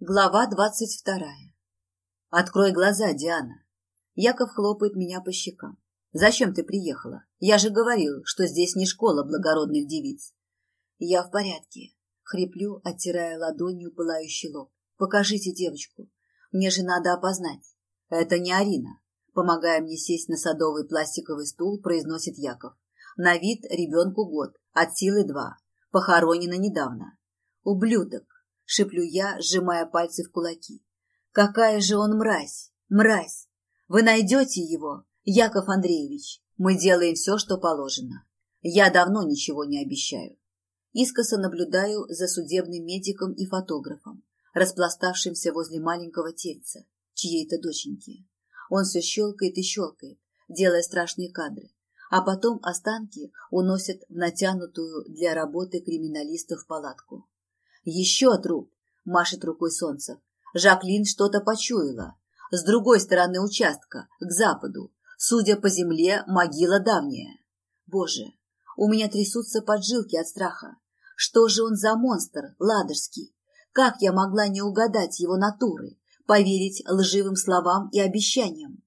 Глава двадцать вторая. Открой глаза, Диана. Яков хлопает меня по щекам. Зачем ты приехала? Я же говорил, что здесь не школа благородных девиц. Я в порядке. Хриплю, оттирая ладонью пылающий лоб. Покажите девочку. Мне же надо опознать. Это не Арина. Помогая мне сесть на садовый пластиковый стул, произносит Яков. На вид ребенку год, от силы два. Похоронена недавно. Ублюдок шеплю я, сжимая пальцы в кулаки. Какая же он мразь! Мразь! Вы найдете его, Яков Андреевич. Мы делаем все, что положено. Я давно ничего не обещаю. Искоса наблюдаю за судебным медиком и фотографом, распластавшимся возле маленького тельца, чьей-то доченьки. Он все щелкает и щелкает, делая страшные кадры, а потом останки уносят в натянутую для работы криминалистов палатку. Еще труп, машет рукой солнце. Жаклин что-то почуяла. С другой стороны участка, к западу. Судя по земле, могила давняя. Боже, у меня трясутся поджилки от страха. Что же он за монстр, ладожский? Как я могла не угадать его натуры, поверить лживым словам и обещаниям?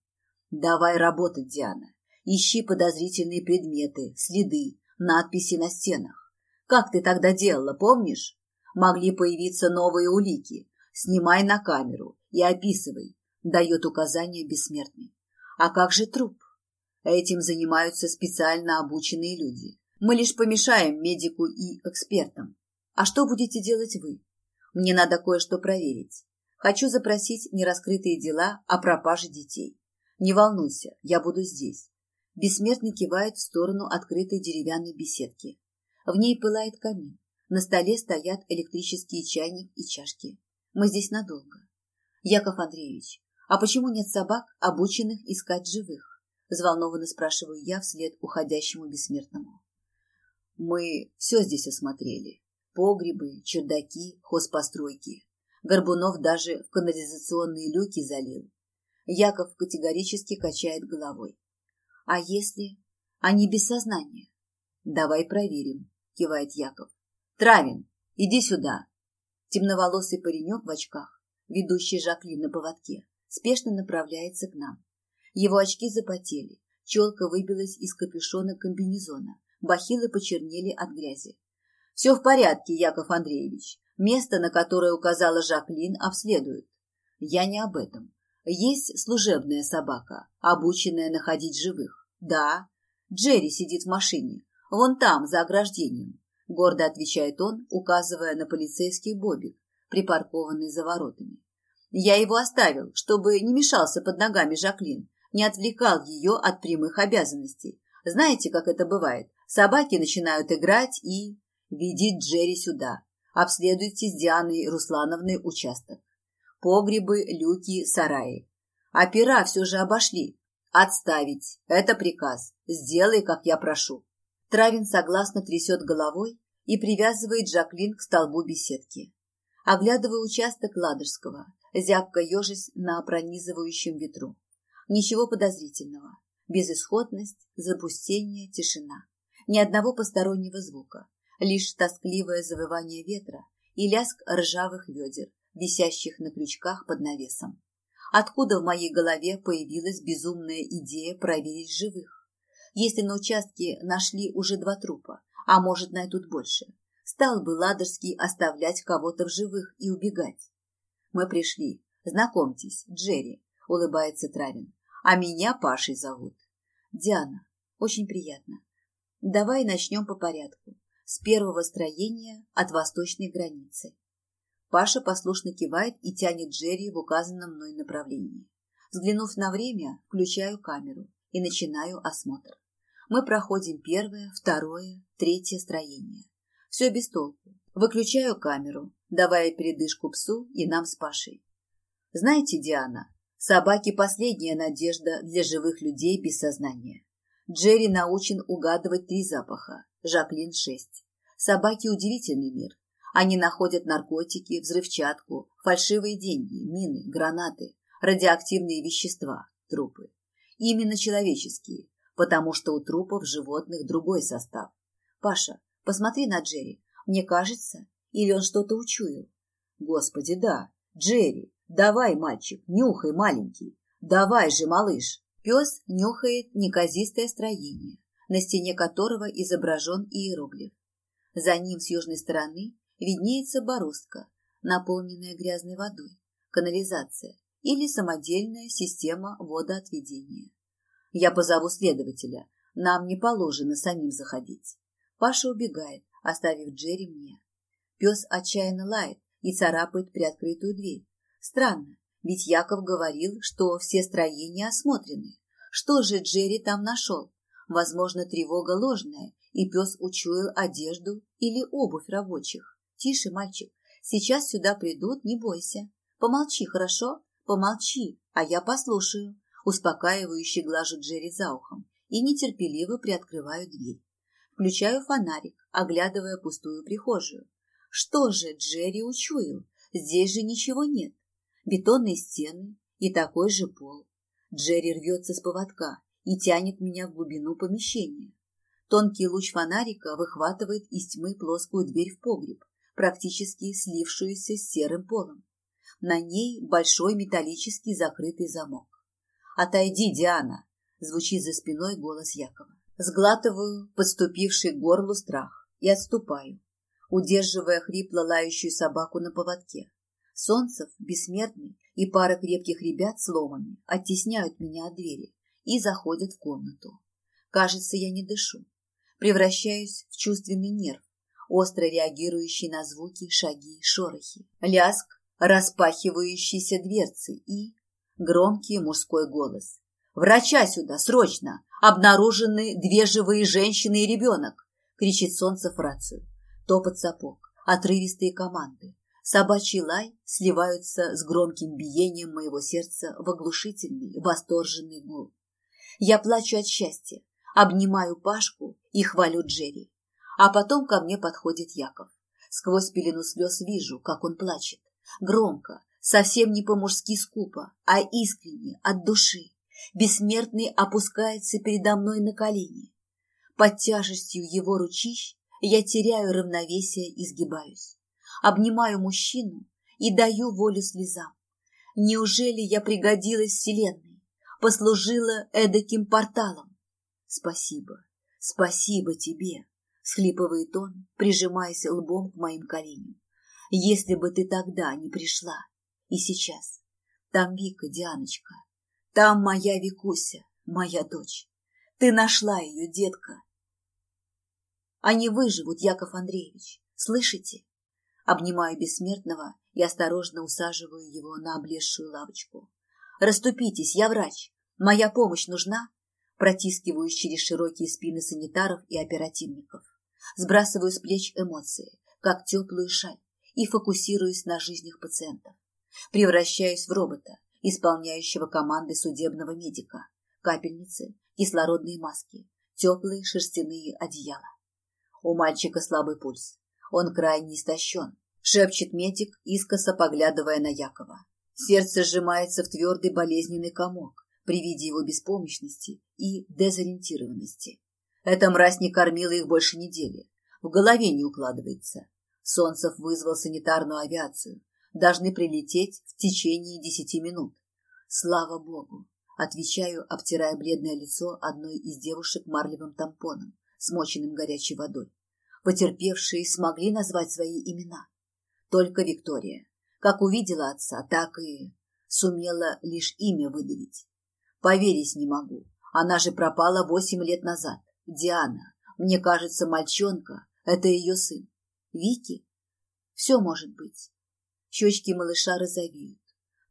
Давай работать, Диана. Ищи подозрительные предметы, следы, надписи на стенах. Как ты тогда делала, помнишь? Могли появиться новые улики. Снимай на камеру и описывай, дает указание бессмертный. А как же труп? Этим занимаются специально обученные люди. Мы лишь помешаем медику и экспертам. А что будете делать вы? Мне надо кое-что проверить. Хочу запросить нераскрытые дела о пропаже детей. Не волнуйся, я буду здесь. Бессмертный кивает в сторону открытой деревянной беседки. В ней пылает камин. На столе стоят электрические чайник и чашки. Мы здесь надолго. Яков Андреевич, а почему нет собак, обученных искать живых? Взволнованно спрашиваю я вслед уходящему бессмертному. Мы все здесь осмотрели. Погребы, чердаки, хозпостройки. Горбунов даже в канализационные люки залил. Яков категорически качает головой. А если они без сознания? Давай проверим, кивает Яков. Травин, иди сюда. Темноволосый паренек в очках, ведущий Жаклин на поводке, спешно направляется к нам. Его очки запотели, челка выбилась из капюшона комбинезона, бахилы почернели от грязи. Все в порядке, Яков Андреевич. Место, на которое указала Жаклин, обследуют. Я не об этом. Есть служебная собака, обученная находить живых. Да, Джерри сидит в машине, вон там, за ограждением гордо отвечает он, указывая на полицейский бобик, припаркованный за воротами. Я его оставил, чтобы не мешался под ногами Жаклин, не отвлекал ее от прямых обязанностей. Знаете, как это бывает? Собаки начинают играть и... Веди Джерри сюда. Обследуйте с Дианой Руслановной участок. Погребы, люки, сараи. Опера все же обошли. Отставить. Это приказ. Сделай, как я прошу. Травин согласно трясет головой и привязывает Жаклин к столбу беседки. Оглядываю участок Ладожского, зябко ежась на пронизывающем ветру. Ничего подозрительного. Безысходность, запустение, тишина. Ни одного постороннего звука. Лишь тоскливое завывание ветра и лязг ржавых ведер, висящих на крючках под навесом. Откуда в моей голове появилась безумная идея проверить живых? Если на участке нашли уже два трупа, а может найдут больше. Стал бы Ладожский оставлять кого-то в живых и убегать. Мы пришли. Знакомьтесь, Джерри, улыбается Травин. А меня Пашей зовут. Диана, очень приятно. Давай начнем по порядку. С первого строения от восточной границы. Паша послушно кивает и тянет Джерри в указанном мной направлении. Взглянув на время, включаю камеру и начинаю осмотр. Мы проходим первое, второе, третье строение. Все без толку. Выключаю камеру, давая передышку псу и нам с Пашей. Знаете, Диана, собаки – последняя надежда для живых людей без сознания. Джерри научен угадывать три запаха, Жаклин – шесть. Собаки – удивительный мир. Они находят наркотики, взрывчатку, фальшивые деньги, мины, гранаты, радиоактивные вещества, трупы. Именно человеческие, потому что у трупов животных другой состав. Паша, посмотри на Джерри. Мне кажется, или он что-то учуял? Господи, да. Джерри, давай, мальчик, нюхай, маленький. Давай же, малыш. Пес нюхает неказистое строение, на стене которого изображен иероглиф. За ним с южной стороны виднеется бороздка, наполненная грязной водой, канализация или самодельная система водоотведения. Я позову следователя. Нам не положено самим заходить. Паша убегает, оставив Джерри мне. Пес отчаянно лает и царапает приоткрытую дверь. Странно, ведь Яков говорил, что все строения осмотрены. Что же Джерри там нашел? Возможно, тревога ложная, и пес учуял одежду или обувь рабочих. Тише, мальчик, сейчас сюда придут, не бойся. Помолчи, хорошо? Помолчи, а я послушаю. Успокаивающе глажу Джерри за ухом и нетерпеливо приоткрываю дверь. Включаю фонарик, оглядывая пустую прихожую. Что же Джерри учуял? Здесь же ничего нет. Бетонные стены и такой же пол. Джерри рвется с поводка и тянет меня в глубину помещения. Тонкий луч фонарика выхватывает из тьмы плоскую дверь в погреб, практически слившуюся с серым полом. На ней большой металлический закрытый замок. «Отойди, Диана!» – звучит за спиной голос Якова. Сглатываю подступивший к горлу страх и отступаю, удерживая хрипло лающую собаку на поводке. Солнцев, бессмертный и пара крепких ребят с оттесняют меня от двери и заходят в комнату. Кажется, я не дышу превращаюсь в чувственный нерв, остро реагирующий на звуки, шаги, шорохи, ляск распахивающейся дверцы и громкий мужской голос. «Врача сюда, срочно! Обнаружены две живые женщины и ребенок!» кричит солнце в рацию. Топот сапог, отрывистые команды. Собачий лай сливаются с громким биением моего сердца в оглушительный, восторженный гул. Я плачу от счастья, обнимаю Пашку и хвалю Джерри. А потом ко мне подходит Яков. Сквозь пелену слез вижу, как он плачет. Громко, совсем не по-мужски скупо, а искренне, от души. Бессмертный опускается передо мной на колени. Под тяжестью его ручищ я теряю равновесие и сгибаюсь. Обнимаю мужчину и даю волю слезам. Неужели я пригодилась Вселенной, послужила эдаким порталом? Спасибо, спасибо тебе, схлипывает он, прижимаясь лбом к моим коленям. Если бы ты тогда не пришла, и сейчас. Там Вика, Дианочка, там моя Викуся, моя дочь. Ты нашла ее, детка. Они выживут, Яков Андреевич, слышите? Обнимаю бессмертного и осторожно усаживаю его на облезшую лавочку. Раступитесь, я врач. Моя помощь нужна? протискиваюсь через широкие спины санитаров и оперативников. Сбрасываю с плеч эмоции, как теплую шаль, и фокусируюсь на жизнях пациентов. Превращаюсь в робота, исполняющего команды судебного медика, капельницы, кислородные маски, теплые шерстяные одеяла. У мальчика слабый пульс. Он крайне истощен, шепчет медик, искоса поглядывая на Якова. Сердце сжимается в твердый болезненный комок, при виде его беспомощности и дезориентированности. Эта мразь не кормила их больше недели. В голове не укладывается. Солнцев вызвал санитарную авиацию. Должны прилететь в течение десяти минут. Слава богу! Отвечаю, обтирая бледное лицо одной из девушек марлевым тампоном, смоченным горячей водой. Потерпевшие смогли назвать свои имена. Только Виктория. Как увидела отца, так и сумела лишь имя выдавить. Поверить не могу. Она же пропала восемь лет назад. Диана. Мне кажется, мальчонка — это ее сын. Вики? Все может быть. Щечки малыша розовеют.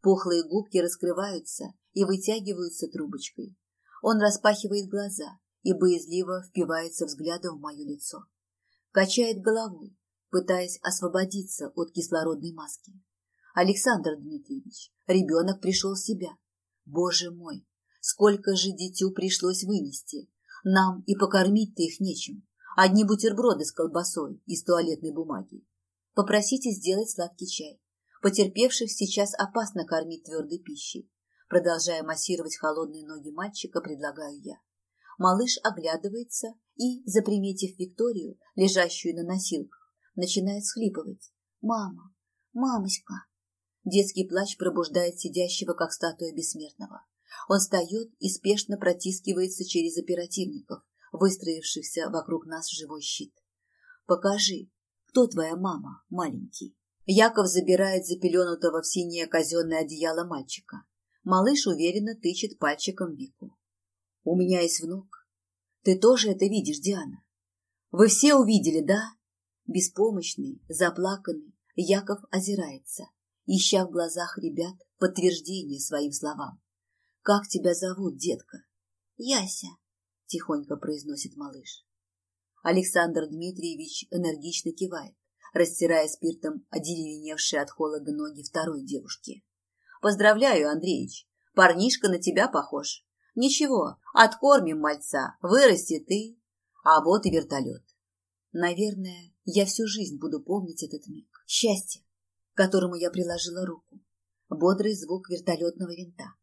Пухлые губки раскрываются и вытягиваются трубочкой. Он распахивает глаза и боязливо впивается взглядом в мое лицо. Качает головой, пытаясь освободиться от кислородной маски. Александр Дмитриевич, ребенок пришел в себя. Боже мой, Сколько же дитю пришлось вынести? Нам и покормить-то их нечем. Одни бутерброды с колбасой из туалетной бумаги. Попросите сделать сладкий чай. Потерпевших сейчас опасно кормить твердой пищей. Продолжая массировать холодные ноги мальчика, предлагаю я. Малыш оглядывается и, заприметив Викторию, лежащую на носилках, начинает схлипывать. «Мама! Мамочка!» Детский плач пробуждает сидящего, как статуя бессмертного. Он встает и спешно протискивается через оперативников, выстроившихся вокруг нас живой щит. «Покажи, кто твоя мама, маленький?» Яков забирает запеленутого в синее казенное одеяло мальчика. Малыш уверенно тычет пальчиком Вику. «У меня есть внук. Ты тоже это видишь, Диана? Вы все увидели, да?» Беспомощный, заплаканный, Яков озирается, ища в глазах ребят подтверждение своим словам. «Как тебя зовут, детка?» «Яся», — тихонько произносит малыш. Александр Дмитриевич энергично кивает растирая спиртом одеревеневшие от холода ноги второй девушки. «Поздравляю, Андреич, парнишка на тебя похож. Ничего, откормим мальца, вырасти ты, а вот и вертолет. Наверное, я всю жизнь буду помнить этот миг. Счастье, которому я приложила руку. Бодрый звук вертолетного винта.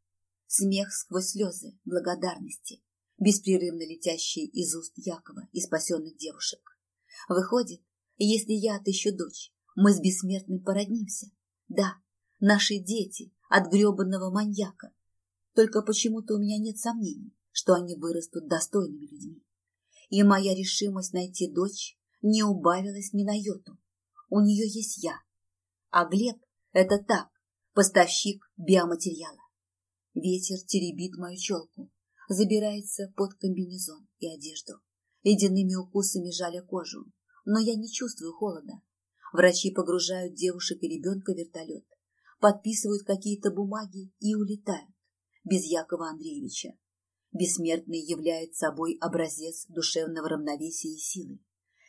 Смех сквозь слезы, благодарности, беспрерывно летящие из уст Якова и спасенных девушек. Выходит, если я отыщу дочь, мы с бессмертным породнимся. Да, наши дети от гребанного маньяка. Только почему-то у меня нет сомнений, что они вырастут достойными людьми. И моя решимость найти дочь не убавилась ни на йоту. У нее есть я. А Глеб — это так, поставщик биоматериала. Ветер теребит мою челку, забирается под комбинезон и одежду, ледяными укусами жаля кожу, но я не чувствую холода. Врачи погружают девушек и ребенка в вертолет, подписывают какие-то бумаги и улетают, без Якова Андреевича. Бессмертный являет собой образец душевного равновесия и силы.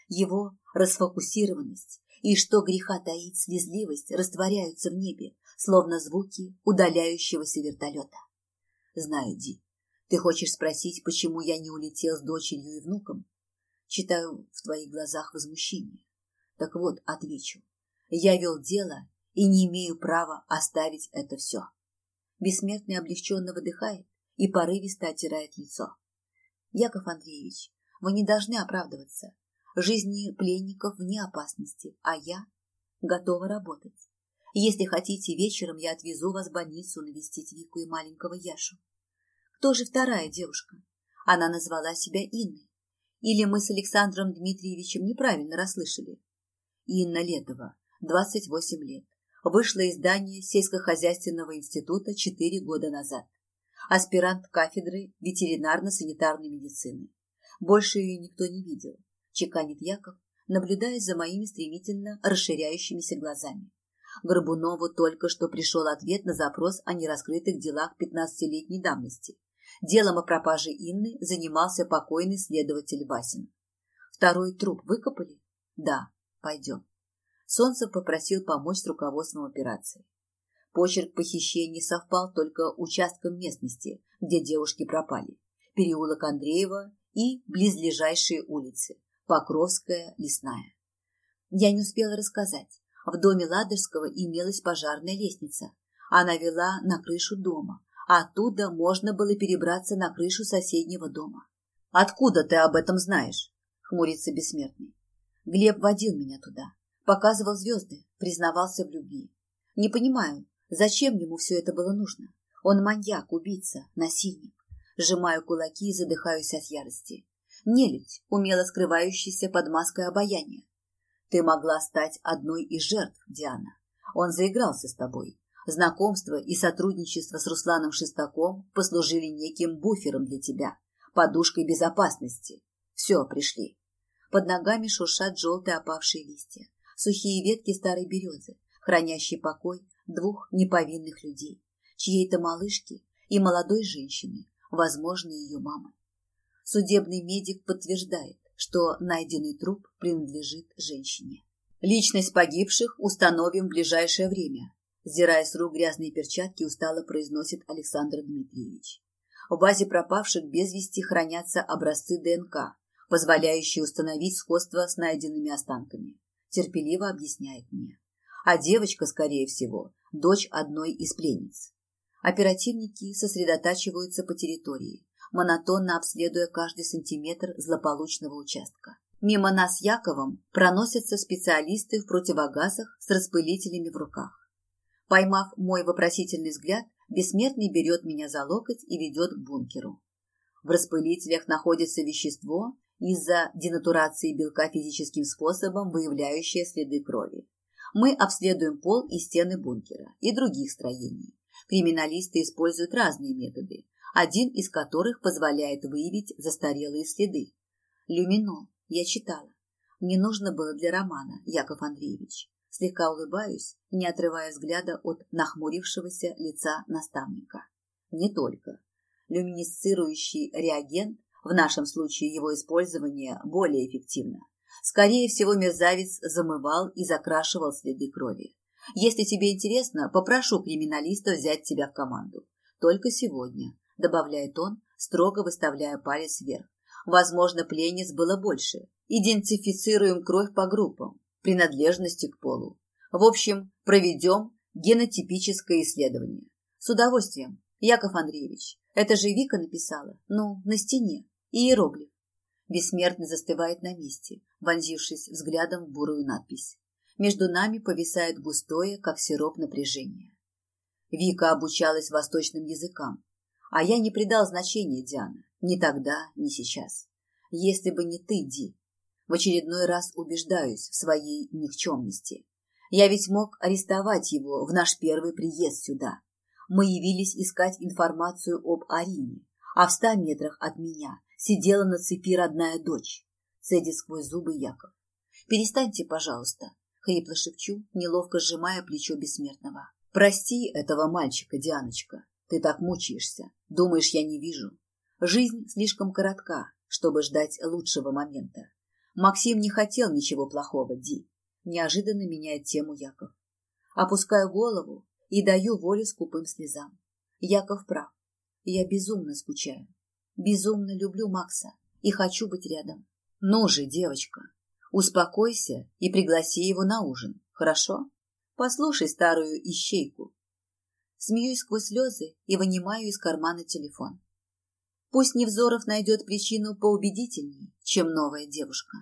Его расфокусированность и, что греха таить, слезливость растворяются в небе, словно звуки удаляющегося вертолета. Знаю, Ди, ты хочешь спросить, почему я не улетел с дочерью и внуком? Читаю в твоих глазах возмущение. Так вот, отвечу. Я вел дело и не имею права оставить это все. Бессмертный облегченно выдыхает и порывисто оттирает лицо. Яков Андреевич, вы не должны оправдываться. Жизни пленников вне опасности, а я готова работать. Если хотите, вечером я отвезу вас в больницу навестить Вику и маленького Яшу. Кто же вторая девушка? Она назвала себя Инной. Или мы с Александром Дмитриевичем неправильно расслышали? Инна Летова, 28 лет, вышла из здания сельскохозяйственного института 4 года назад. Аспирант кафедры ветеринарно-санитарной медицины. Больше ее никто не видел, чеканит Яков, наблюдая за моими стремительно расширяющимися глазами. Горбунову только что пришел ответ на запрос о нераскрытых делах 15-летней давности. Делом о пропаже Инны занимался покойный следователь Васин. Второй труп выкопали? Да, пойдем. Солнцев попросил помочь с руководством операции. Почерк похищения совпал только участком местности, где девушки пропали. Переулок Андреева и близлежащие улицы. Покровская, Лесная. Я не успела рассказать. В доме Ладожского имелась пожарная лестница. Она вела на крышу дома, Оттуда можно было перебраться на крышу соседнего дома. «Откуда ты об этом знаешь?» — хмурится бессмертный. Глеб водил меня туда, показывал звезды, признавался в любви. Не понимаю, зачем ему все это было нужно. Он маньяк, убийца, насильник. Сжимаю кулаки и задыхаюсь от ярости. Нелюдь, умело скрывающаяся под маской обаяния. Ты могла стать одной из жертв, Диана. Он заигрался с тобой, Знакомство и сотрудничество с Русланом Шестаком послужили неким буфером для тебя, подушкой безопасности. Все, пришли. Под ногами шуршат желтые опавшие листья, сухие ветки старой березы, хранящие покой двух неповинных людей, чьей-то малышки и молодой женщины, возможно, ее мамы. Судебный медик подтверждает, что найденный труп принадлежит женщине. Личность погибших установим в ближайшее время, Сдирая с рук грязные перчатки, устало произносит Александр Дмитриевич. В базе пропавших без вести хранятся образцы ДНК, позволяющие установить сходство с найденными останками. Терпеливо объясняет мне. А девочка, скорее всего, дочь одной из пленниц. Оперативники сосредотачиваются по территории, монотонно обследуя каждый сантиметр злополучного участка. Мимо нас Яковом проносятся специалисты в противогазах с распылителями в руках. Поймав мой вопросительный взгляд, бессмертный берет меня за локоть и ведет к бункеру. В распылителях находится вещество, из-за денатурации белка физическим способом, выявляющее следы крови. Мы обследуем пол и стены бункера и других строений. Криминалисты используют разные методы, один из которых позволяет выявить застарелые следы. Люминол, я читала. Мне нужно было для романа, Яков Андреевич. Слегка улыбаюсь, не отрывая взгляда от нахмурившегося лица наставника. Не только. Люминесцирующий реагент, в нашем случае его использование более эффективно. Скорее всего, мерзавец замывал и закрашивал следы крови. Если тебе интересно, попрошу криминалиста взять тебя в команду. Только сегодня, добавляет он, строго выставляя палец вверх. Возможно, пленниц было больше. Идентифицируем кровь по группам, принадлежности к полу. В общем, проведем генотипическое исследование. С удовольствием, Яков Андреевич. Это же Вика написала. Ну, на стене. Иероглиф. Бессмертный застывает на месте, вонзившись взглядом в бурую надпись. Между нами повисает густое, как сироп, напряжение. Вика обучалась восточным языкам, а я не придал значения Диана. Ни тогда, ни сейчас. Если бы не ты, Ди. В очередной раз убеждаюсь в своей никчемности. Я ведь мог арестовать его в наш первый приезд сюда. Мы явились искать информацию об Арине, а в ста метрах от меня сидела на цепи родная дочь. Цедит сквозь зубы Яков. «Перестаньте, пожалуйста», — хрипло шепчу, неловко сжимая плечо бессмертного. «Прости этого мальчика, Дианочка. Ты так мучаешься. Думаешь, я не вижу? Жизнь слишком коротка, чтобы ждать лучшего момента. Максим не хотел ничего плохого, Ди. Неожиданно меняет тему Яков. Опускаю голову и даю волю скупым слезам. Яков прав. Я безумно скучаю. Безумно люблю Макса и хочу быть рядом. Ну же, девочка, успокойся и пригласи его на ужин, хорошо? Послушай старую ищейку. Смеюсь сквозь слезы и вынимаю из кармана телефон. Пусть Невзоров найдет причину поубедительнее, чем новая девушка.